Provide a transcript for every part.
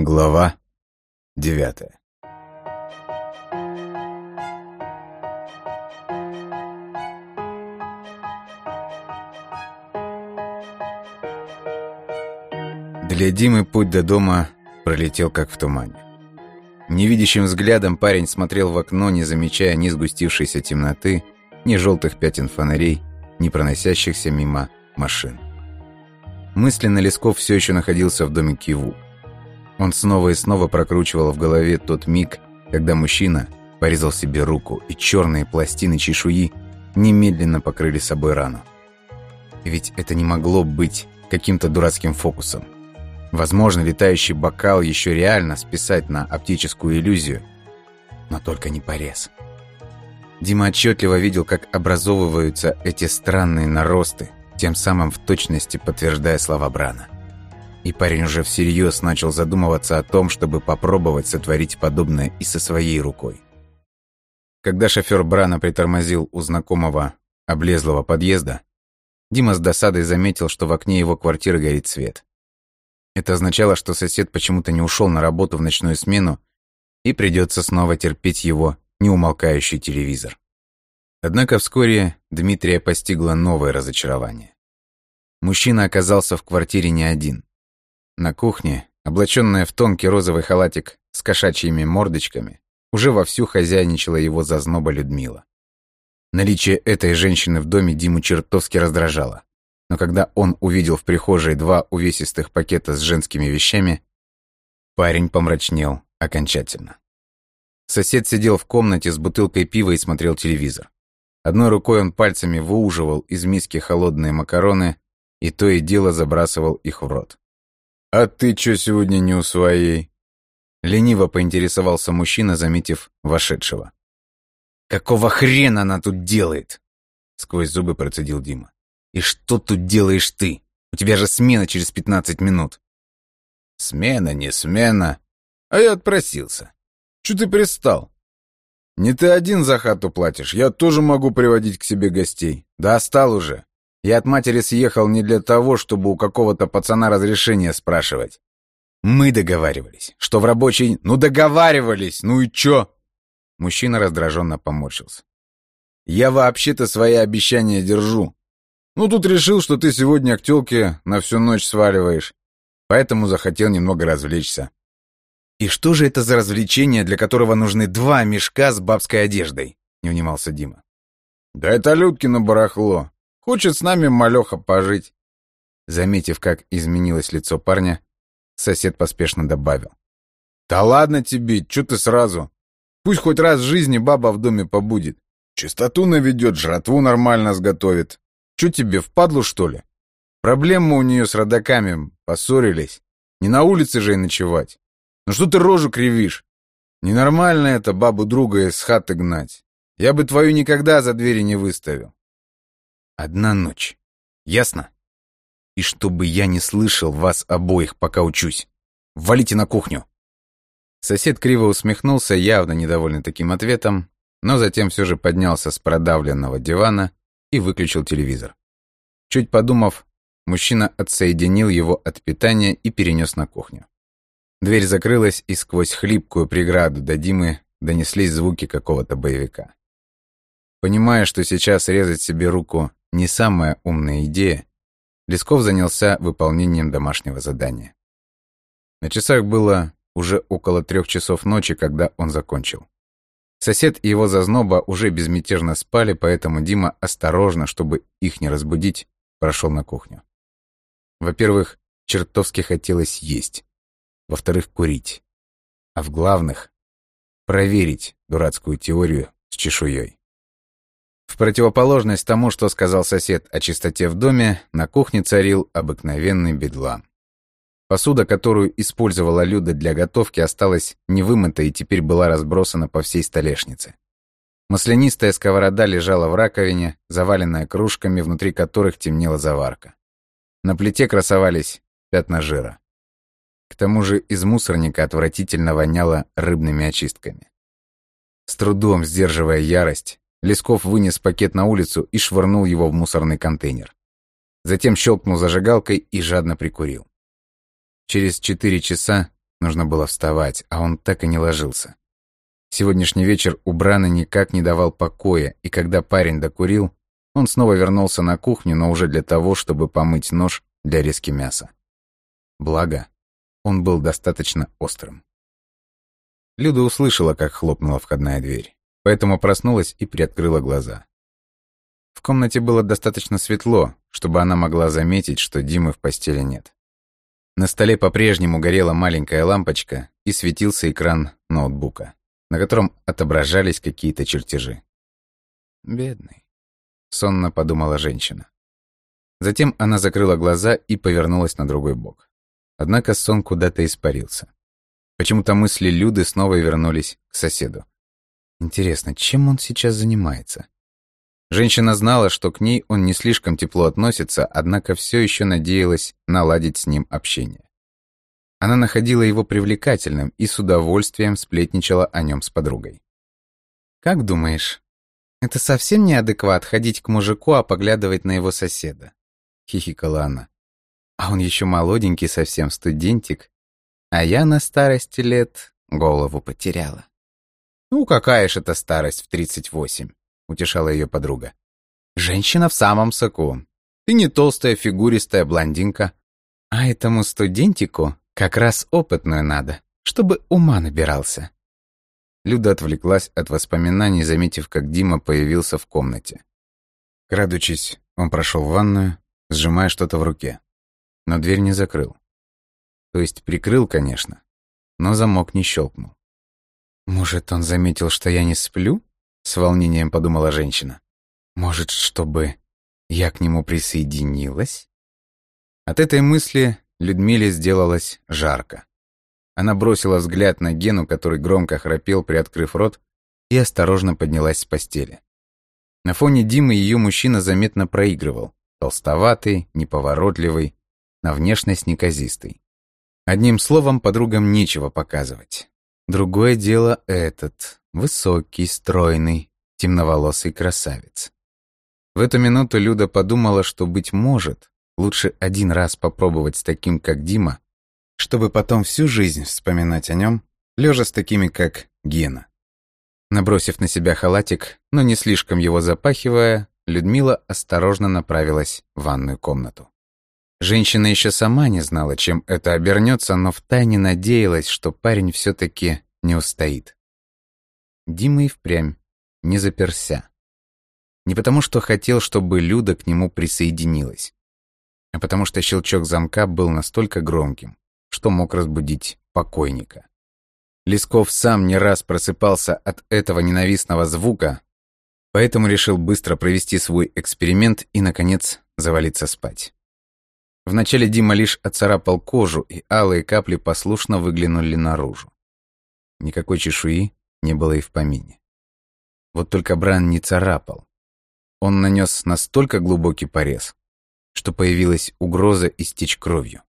Глава девятая Для Димы путь до дома пролетел как в тумане. Невидящим взглядом парень смотрел в окно, не замечая ни сгустившейся темноты, ни желтых пятен фонарей, ни проносящихся мимо машин. Мысленно Лесков все еще находился в доме Киву. Он снова и снова прокручивал в голове тот миг, когда мужчина порезал себе руку, и черные пластины чешуи немедленно покрыли собой рану. Ведь это не могло быть каким-то дурацким фокусом. Возможно, летающий бокал еще реально списать на оптическую иллюзию, но только не порез. Дима отчетливо видел, как образовываются эти странные наросты, тем самым в точности подтверждая слова Брана. И парень уже всерьез начал задумываться о том, чтобы попробовать сотворить подобное и со своей рукой. Когда шофер Брана притормозил у знакомого облезлого подъезда, Дима с досадой заметил, что в окне его квартиры горит свет. Это означало, что сосед почему-то не ушел на работу в ночную смену, и придется снова терпеть его неумолкающий телевизор. Однако вскоре Дмитрия постигло новое разочарование. Мужчина оказался в квартире не один. На кухне, облаченная в тонкий розовый халатик с кошачьими мордочками, уже вовсю хозяйничала его зазноба Людмила. Наличие этой женщины в доме Диму чертовски раздражало но когда он увидел в прихожей два увесистых пакета с женскими вещами, парень помрачнел окончательно. Сосед сидел в комнате с бутылкой пива и смотрел телевизор. Одной рукой он пальцами выуживал из миски холодные макароны и то и дело забрасывал их в рот. «А ты чё сегодня не у своей?» Лениво поинтересовался мужчина, заметив вошедшего. «Какого хрена она тут делает?» Сквозь зубы процедил Дима. «И что тут делаешь ты? У тебя же смена через пятнадцать минут». «Смена, не смена. А я отпросился. Чё ты пристал? Не ты один за хату платишь, я тоже могу приводить к себе гостей. Да остал уже. Я от матери съехал не для того, чтобы у какого-то пацана разрешение спрашивать. Мы договаривались, что в рабочий... Ну договаривались, ну и чё?» Мужчина раздраженно поморщился. «Я вообще-то свои обещания держу. Ну, тут решил, что ты сегодня к тёлке на всю ночь сваливаешь, поэтому захотел немного развлечься. «И что же это за развлечение, для которого нужны два мешка с бабской одеждой?» — не унимался Дима. «Да это Людкино барахло. Хочет с нами малёха пожить». Заметив, как изменилось лицо парня, сосед поспешно добавил. «Да ладно тебе, чё ты сразу? Пусть хоть раз в жизни баба в доме побудет. Чистоту наведет, жратву нормально сготовит. Чё тебе, впадлу, что ли? Проблемы у нее с родаками, поссорились. Не на улице же и ночевать. Ну что ты рожу кривишь? Ненормально это бабу друга из хаты гнать. Я бы твою никогда за двери не выставил. Одна ночь. Ясно? И чтобы я не слышал вас обоих, пока учусь. Валите на кухню. Сосед криво усмехнулся, явно недовольный таким ответом, но затем все же поднялся с продавленного дивана и выключил телевизор. Чуть подумав, мужчина отсоединил его от питания и перенес на кухню. Дверь закрылась, и сквозь хлипкую преграду до Димы донеслись звуки какого-то боевика. Понимая, что сейчас резать себе руку не самая умная идея, Лесков занялся выполнением домашнего задания. На часах было уже около трех часов ночи, когда он закончил. Сосед и его зазноба уже безмятежно спали, поэтому Дима осторожно, чтобы их не разбудить, прошел на кухню. Во-первых, чертовски хотелось есть. Во-вторых, курить. А в главных — проверить дурацкую теорию с чешуей. Противоположность тому, что сказал сосед о чистоте в доме, на кухне царил обыкновенный бедлам. Посуда, которую использовала Люда для готовки, осталась невымыта и теперь была разбросана по всей столешнице. Маслянистая сковорода лежала в раковине, заваленная кружками, внутри которых темнела заварка. На плите красовались пятна жира. К тому же из мусорника отвратительно воняло рыбными очистками. С трудом сдерживая ярость, Лесков вынес пакет на улицу и швырнул его в мусорный контейнер. Затем щелкнул зажигалкой и жадно прикурил. Через четыре часа Нужно было вставать, а он так и не ложился. Сегодняшний вечер у Брана никак не давал покоя, и когда парень докурил, он снова вернулся на кухню, но уже для того, чтобы помыть нож для резки мяса. Благо, он был достаточно острым. Люда услышала, как хлопнула входная дверь, поэтому проснулась и приоткрыла глаза. В комнате было достаточно светло, чтобы она могла заметить, что Димы в постели нет. На столе по-прежнему горела маленькая лампочка и светился экран ноутбука, на котором отображались какие-то чертежи. «Бедный», — сонно подумала женщина. Затем она закрыла глаза и повернулась на другой бок. Однако сон куда-то испарился. Почему-то мысли Люды снова вернулись к соседу. Интересно, чем он сейчас занимается? Женщина знала, что к ней он не слишком тепло относится, однако все еще надеялась наладить с ним общение. Она находила его привлекательным и с удовольствием сплетничала о нем с подругой. «Как думаешь, это совсем неадекват ходить к мужику, а поглядывать на его соседа?» — хихикала она. «А он еще молоденький совсем, студентик, а я на старости лет голову потеряла». «Ну, какая ж это старость в тридцать восемь?» — утешала ее подруга. «Женщина в самом соку. Ты не толстая, фигуристая блондинка. А этому студентику как раз опытную надо, чтобы ума набирался». Люда отвлеклась от воспоминаний, заметив, как Дима появился в комнате. Крадучись, он прошел в ванную, сжимая что-то в руке. Но дверь не закрыл. То есть прикрыл, конечно, но замок не щелкнул. «Может, он заметил, что я не сплю?» С волнением подумала женщина. Может, чтобы я к нему присоединилась? От этой мысли Людмиле сделалось жарко. Она бросила взгляд на Гену, который громко храпел, приоткрыв рот, и осторожно поднялась с постели. На фоне Димы ее мужчина заметно проигрывал. Толстоватый, неповоротливый, на внешность неказистый. Одним словом, подругам нечего показывать. Другое дело этот, Высокий, стройный, темноволосый красавец. В эту минуту Люда подумала, что, быть может, лучше один раз попробовать с таким, как Дима, чтобы потом всю жизнь вспоминать о нем, лежа с такими, как Гена. Набросив на себя халатик, но не слишком его запахивая, Людмила осторожно направилась в ванную комнату. Женщина еще сама не знала, чем это обернется, но втайне надеялась, что парень все-таки не устоит. Дима и впрямь не заперся. Не потому, что хотел, чтобы Люда к нему присоединилась, а потому что щелчок замка был настолько громким, что мог разбудить покойника. Лесков сам не раз просыпался от этого ненавистного звука, поэтому решил быстро провести свой эксперимент и, наконец, завалиться спать. Вначале Дима лишь оцарапал кожу, и алые капли послушно выглянули наружу. Никакой чешуи, не было и в помине. Вот только Бран не царапал. Он нанес настолько глубокий порез, что появилась угроза истечь кровью.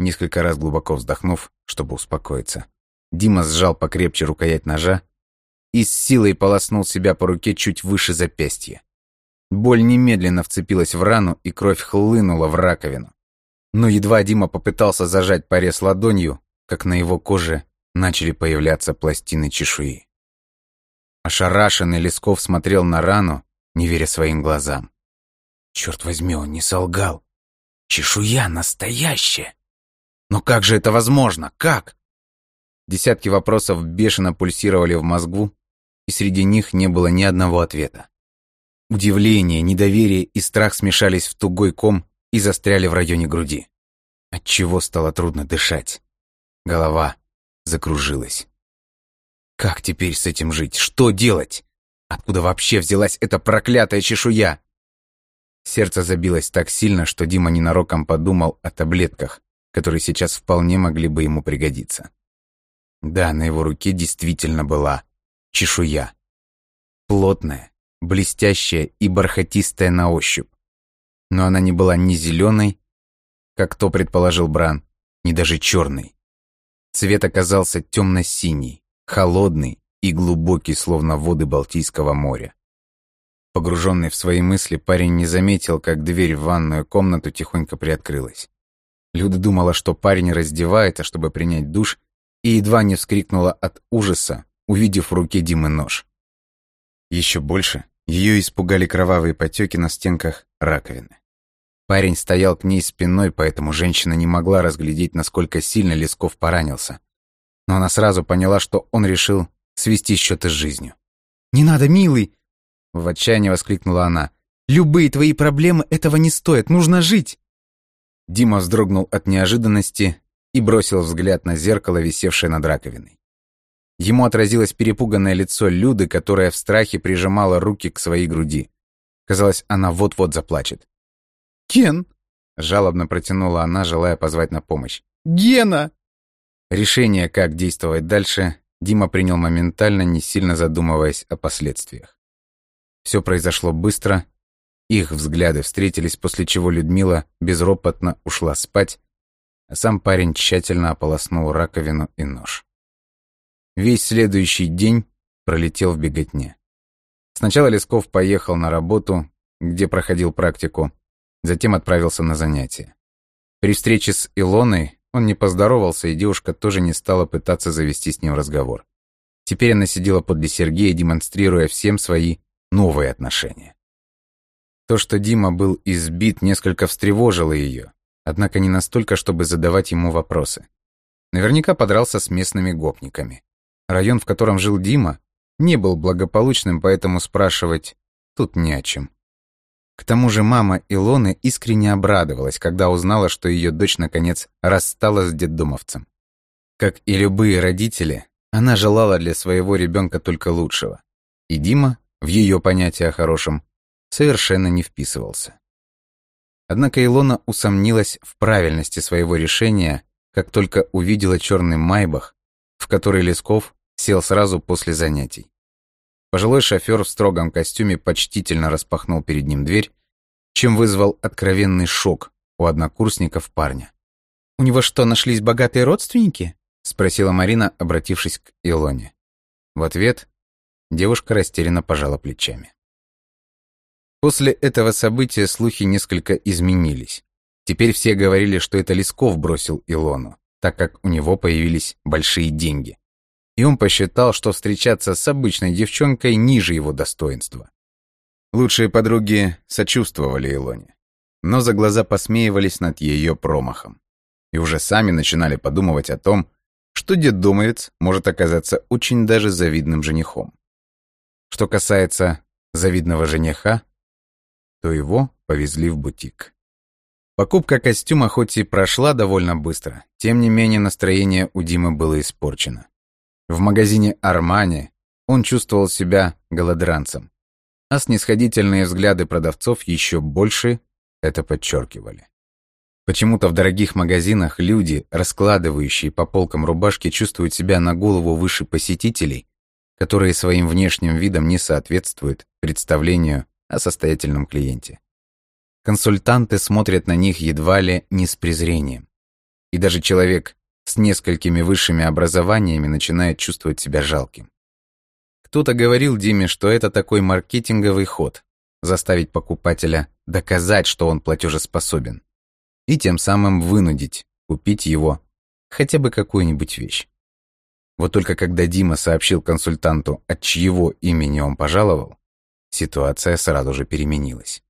Несколько раз глубоко вздохнув, чтобы успокоиться, Дима сжал покрепче рукоять ножа и с силой полоснул себя по руке чуть выше запястья. Боль немедленно вцепилась в рану, и кровь хлынула в раковину. Но едва Дима попытался зажать порез ладонью, как на его коже начали появляться пластины чешуи. Ошарашенный Лесков смотрел на рану, не веря своим глазам. Черт возьми, он не солгал. Чешуя настоящая. Но как же это возможно? Как? Десятки вопросов бешено пульсировали в мозгу, и среди них не было ни одного ответа. Удивление, недоверие и страх смешались в тугой ком и застряли в районе груди. Отчего стало трудно дышать. Голова закружилась. Как теперь с этим жить? Что делать? Откуда вообще взялась эта проклятая чешуя? Сердце забилось так сильно, что Дима ненароком подумал о таблетках, которые сейчас вполне могли бы ему пригодиться. Да, на его руке действительно была чешуя. Плотная, блестящая и бархатистая на ощупь. Но она не была ни зеленой, как то предположил Бран, ни даже черной. Цвет оказался темно-синий, холодный и глубокий, словно воды Балтийского моря. Погруженный в свои мысли, парень не заметил, как дверь в ванную комнату тихонько приоткрылась. Люда думала, что парень раздевается, чтобы принять душ, и едва не вскрикнула от ужаса, увидев в руке Димы нож. Еще больше ее испугали кровавые потеки на стенках раковины. Парень стоял к ней спиной, поэтому женщина не могла разглядеть, насколько сильно Лесков поранился. Но она сразу поняла, что он решил свести счеты с жизнью. «Не надо, милый!» В отчаянии воскликнула она. «Любые твои проблемы этого не стоят, нужно жить!» Дима вздрогнул от неожиданности и бросил взгляд на зеркало, висевшее над раковиной. Ему отразилось перепуганное лицо Люды, которая в страхе прижимала руки к своей груди. Казалось, она вот-вот заплачет. «Кен!» — жалобно протянула она, желая позвать на помощь. «Гена!» Решение, как действовать дальше, Дима принял моментально, не сильно задумываясь о последствиях. Все произошло быстро, их взгляды встретились, после чего Людмила безропотно ушла спать, а сам парень тщательно ополоснул раковину и нож. Весь следующий день пролетел в беготне. Сначала Лесков поехал на работу, где проходил практику, затем отправился на занятия. При встрече с Илоной он не поздоровался, и девушка тоже не стала пытаться завести с ним разговор. Теперь она сидела подле Сергея, демонстрируя всем свои новые отношения. То, что Дима был избит, несколько встревожило ее, однако не настолько, чтобы задавать ему вопросы. Наверняка подрался с местными гопниками. Район, в котором жил Дима, не был благополучным, поэтому спрашивать тут не о чем. К тому же мама Илоны искренне обрадовалась, когда узнала, что ее дочь наконец рассталась с детдомовцем. Как и любые родители, она желала для своего ребенка только лучшего. И Дима, в ее понятие о хорошем, совершенно не вписывался. Однако Илона усомнилась в правильности своего решения, как только увидела черный майбах, в который Лесков сел сразу после занятий. Пожилой шофер в строгом костюме почтительно распахнул перед ним дверь, чем вызвал откровенный шок у однокурсников парня. «У него что, нашлись богатые родственники?» — спросила Марина, обратившись к Илоне. В ответ девушка растерянно пожала плечами. После этого события слухи несколько изменились. Теперь все говорили, что это Лесков бросил Илону, так как у него появились большие деньги. И он посчитал, что встречаться с обычной девчонкой ниже его достоинства. Лучшие подруги сочувствовали Илоне, но за глаза посмеивались над ее промахом. И уже сами начинали подумывать о том, что детдомовец может оказаться очень даже завидным женихом. Что касается завидного жениха, то его повезли в бутик. Покупка костюма хоть и прошла довольно быстро, тем не менее настроение у Димы было испорчено. В магазине «Армани» он чувствовал себя голодранцем, а снисходительные взгляды продавцов еще больше это подчеркивали. Почему-то в дорогих магазинах люди, раскладывающие по полкам рубашки, чувствуют себя на голову выше посетителей, которые своим внешним видом не соответствуют представлению о состоятельном клиенте. Консультанты смотрят на них едва ли не с презрением. И даже человек с несколькими высшими образованиями начинает чувствовать себя жалким. Кто-то говорил Диме, что это такой маркетинговый ход – заставить покупателя доказать, что он платежеспособен, и тем самым вынудить купить его хотя бы какую-нибудь вещь. Вот только когда Дима сообщил консультанту, от чьего имени он пожаловал, ситуация сразу же переменилась.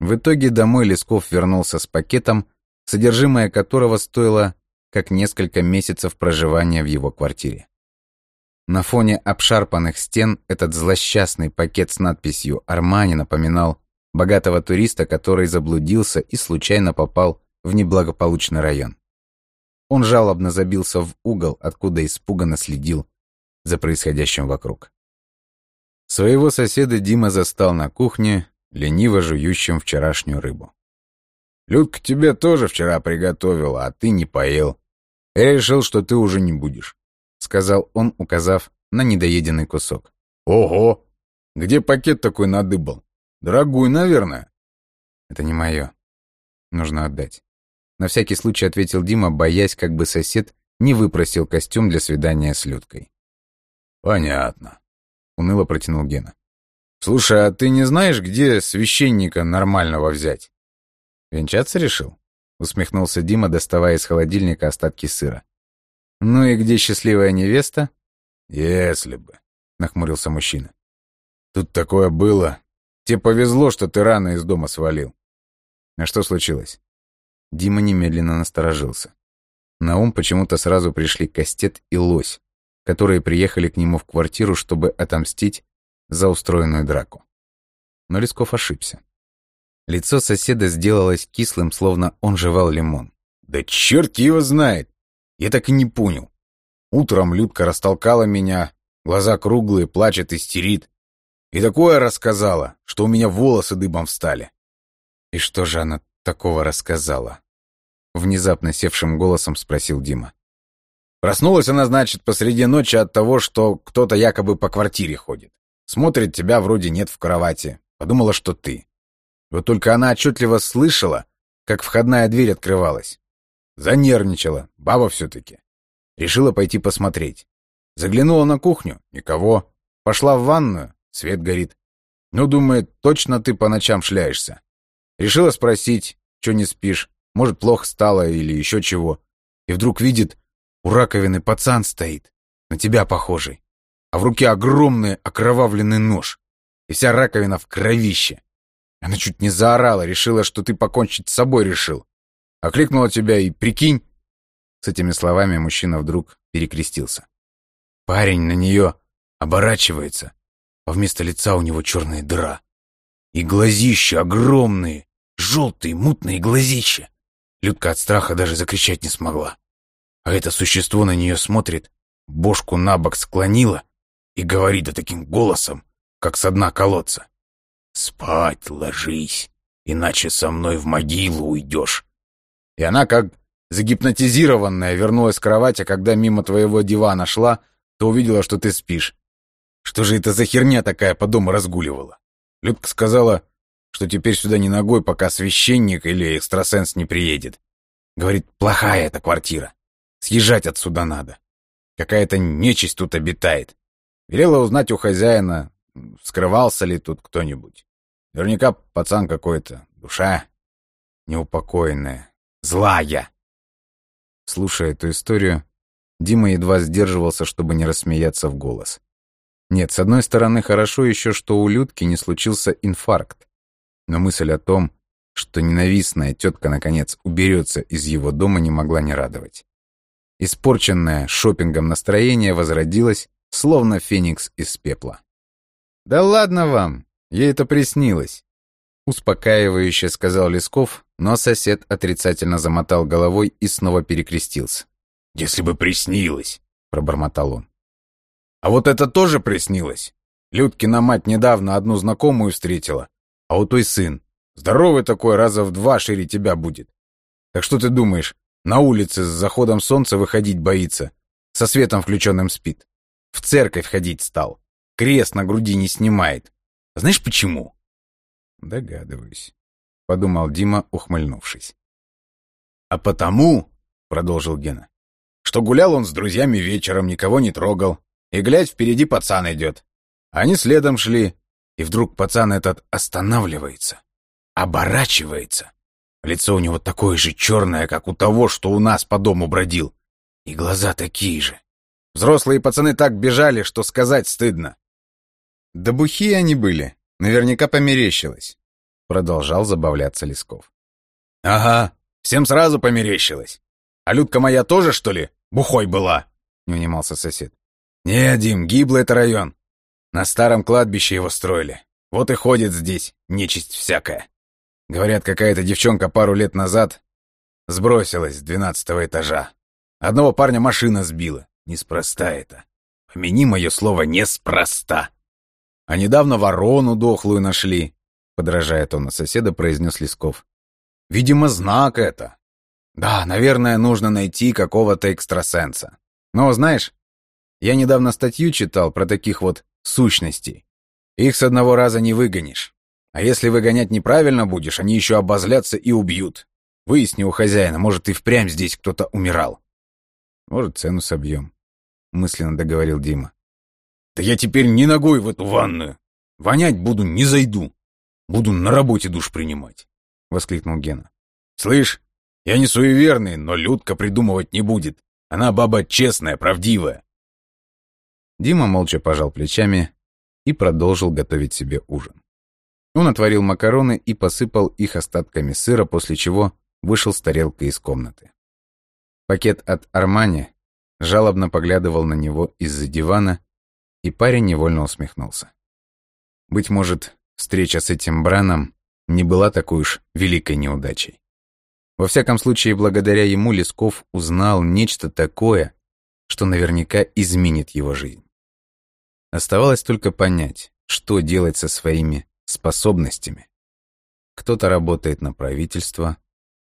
В итоге домой Лесков вернулся с пакетом, содержимое которого стоило как несколько месяцев проживания в его квартире. На фоне обшарпанных стен этот злосчастный пакет с надписью «Армани» напоминал богатого туриста, который заблудился и случайно попал в неблагополучный район. Он жалобно забился в угол, откуда испуганно следил за происходящим вокруг. Своего соседа Дима застал на кухне, лениво жующим вчерашнюю рыбу. «Людка тебе тоже вчера приготовила, а ты не поел. Я решил, что ты уже не будешь», — сказал он, указав на недоеденный кусок. «Ого! Где пакет такой надыбал? Дорогой, наверное». «Это не мое. Нужно отдать». На всякий случай ответил Дима, боясь, как бы сосед не выпросил костюм для свидания с Людкой. «Понятно», — уныло протянул Гена. «Слушай, а ты не знаешь, где священника нормального взять?» «Венчаться решил?» усмехнулся Дима, доставая из холодильника остатки сыра. «Ну и где счастливая невеста?» «Если бы», — нахмурился мужчина. «Тут такое было. Тебе повезло, что ты рано из дома свалил». «А что случилось?» Дима немедленно насторожился. На ум почему-то сразу пришли Кастет и Лось, которые приехали к нему в квартиру, чтобы отомстить за устроенную драку. Но Лесков ошибся. Лицо соседа сделалось кислым, словно он жевал лимон. «Да черт его знает! Я так и не понял. Утром Людка растолкала меня, глаза круглые, плачет, истерит. И такое рассказала, что у меня волосы дыбом встали. И что же она такого рассказала? Внезапно севшим голосом спросил Дима. Проснулась она, значит, посреди ночи от того, что кто-то якобы по квартире ходит. Смотрит, тебя вроде нет в кровати. Подумала, что ты. Вот только она отчетливо слышала, как входная дверь открывалась. Занервничала, баба все-таки. Решила пойти посмотреть. Заглянула на кухню, никого. Пошла в ванную, свет горит. Ну, думает, точно ты по ночам шляешься. Решила спросить, что не спишь, может, плохо стало или еще чего. И вдруг видит, у раковины пацан стоит, на тебя похожий. А в руке огромный окровавленный нож. И вся раковина в кровище. Она чуть не заорала, решила, что ты покончить с собой решил. Окликнула тебя и прикинь. С этими словами мужчина вдруг перекрестился. Парень на нее оборачивается, а вместо лица у него черная дыра. И глазища огромные, желтые, мутные глазища. Людка от страха даже закричать не смогла. А это существо на нее смотрит, бошку на бок склонила и говорит да таким голосом, как со дна колодца. «Спать ложись, иначе со мной в могилу уйдешь». И она, как загипнотизированная, вернулась к кровати, когда мимо твоего дивана шла, то увидела, что ты спишь. Что же это за херня такая по дому разгуливала? Людка сказала, что теперь сюда не ногой, пока священник или экстрасенс не приедет. Говорит, плохая эта квартира. Съезжать отсюда надо. Какая-то нечисть тут обитает. Велела узнать у хозяина, скрывался ли тут кто-нибудь. Наверняка пацан какой-то, душа неупокоенная, злая. Слушая эту историю, Дима едва сдерживался, чтобы не рассмеяться в голос. Нет, с одной стороны, хорошо еще, что у Людки не случился инфаркт. Но мысль о том, что ненавистная тетка наконец уберется из его дома, не могла не радовать. Испорченное шопингом настроение возродилось, словно феникс из пепла. «Да ладно вам, ей это приснилось», — успокаивающе сказал Лесков, но сосед отрицательно замотал головой и снова перекрестился. «Если бы приснилось», — пробормотал он. «А вот это тоже приснилось. Людкина мать недавно одну знакомую встретила, а у той сын. Здоровый такой, раза в два шире тебя будет. Так что ты думаешь, на улице с заходом солнца выходить боится, со светом включенным спит? В церковь ходить стал. Крест на груди не снимает. Знаешь почему? Догадываюсь, подумал Дима, ухмыльнувшись. А потому, продолжил Гена, что гулял он с друзьями вечером, никого не трогал, и, глядь, впереди пацан идет. Они следом шли, и вдруг пацан этот останавливается, оборачивается. Лицо у него такое же черное, как у того, что у нас по дому бродил. И глаза такие же. Взрослые пацаны так бежали, что сказать стыдно. Да бухие они были, наверняка померещилось. Продолжал забавляться Лесков. Ага, всем сразу померещилось. А Людка моя тоже, что ли, бухой была? Не унимался сосед. Не, Дим, гиблый это район. На старом кладбище его строили. Вот и ходит здесь нечисть всякая. Говорят, какая-то девчонка пару лет назад сбросилась с двенадцатого этажа. Одного парня машина сбила. Неспроста это. Помяни мое слово «неспроста». А недавно ворону дохлую нашли, подражая тону соседа, произнес Лесков. Видимо, знак это. Да, наверное, нужно найти какого-то экстрасенса. Но, знаешь, я недавно статью читал про таких вот сущностей. Их с одного раза не выгонишь. А если выгонять неправильно будешь, они еще обозлятся и убьют. Выясни у хозяина, может, и впрямь здесь кто-то умирал. Может, цену собьем мысленно договорил Дима. Да я теперь не ногой в эту ванную. Вонять буду, не зайду. Буду на работе душ принимать, воскликнул Гена. Слышь, Я не суеверный, но Людка придумывать не будет. Она баба честная, правдивая. Дима молча пожал плечами и продолжил готовить себе ужин. Он отварил макароны и посыпал их остатками сыра, после чего вышел с тарелкой из комнаты. Пакет от Армани жалобно поглядывал на него из-за дивана, и парень невольно усмехнулся. Быть может, встреча с этим Браном не была такой уж великой неудачей. Во всяком случае, благодаря ему Лесков узнал нечто такое, что наверняка изменит его жизнь. Оставалось только понять, что делать со своими способностями. Кто-то работает на правительство,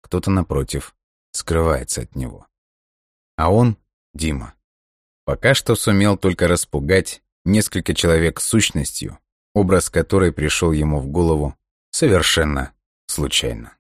кто-то, напротив, скрывается от него. А он, Дима, пока что сумел только распугать несколько человек с сущностью, образ которой пришел ему в голову совершенно случайно.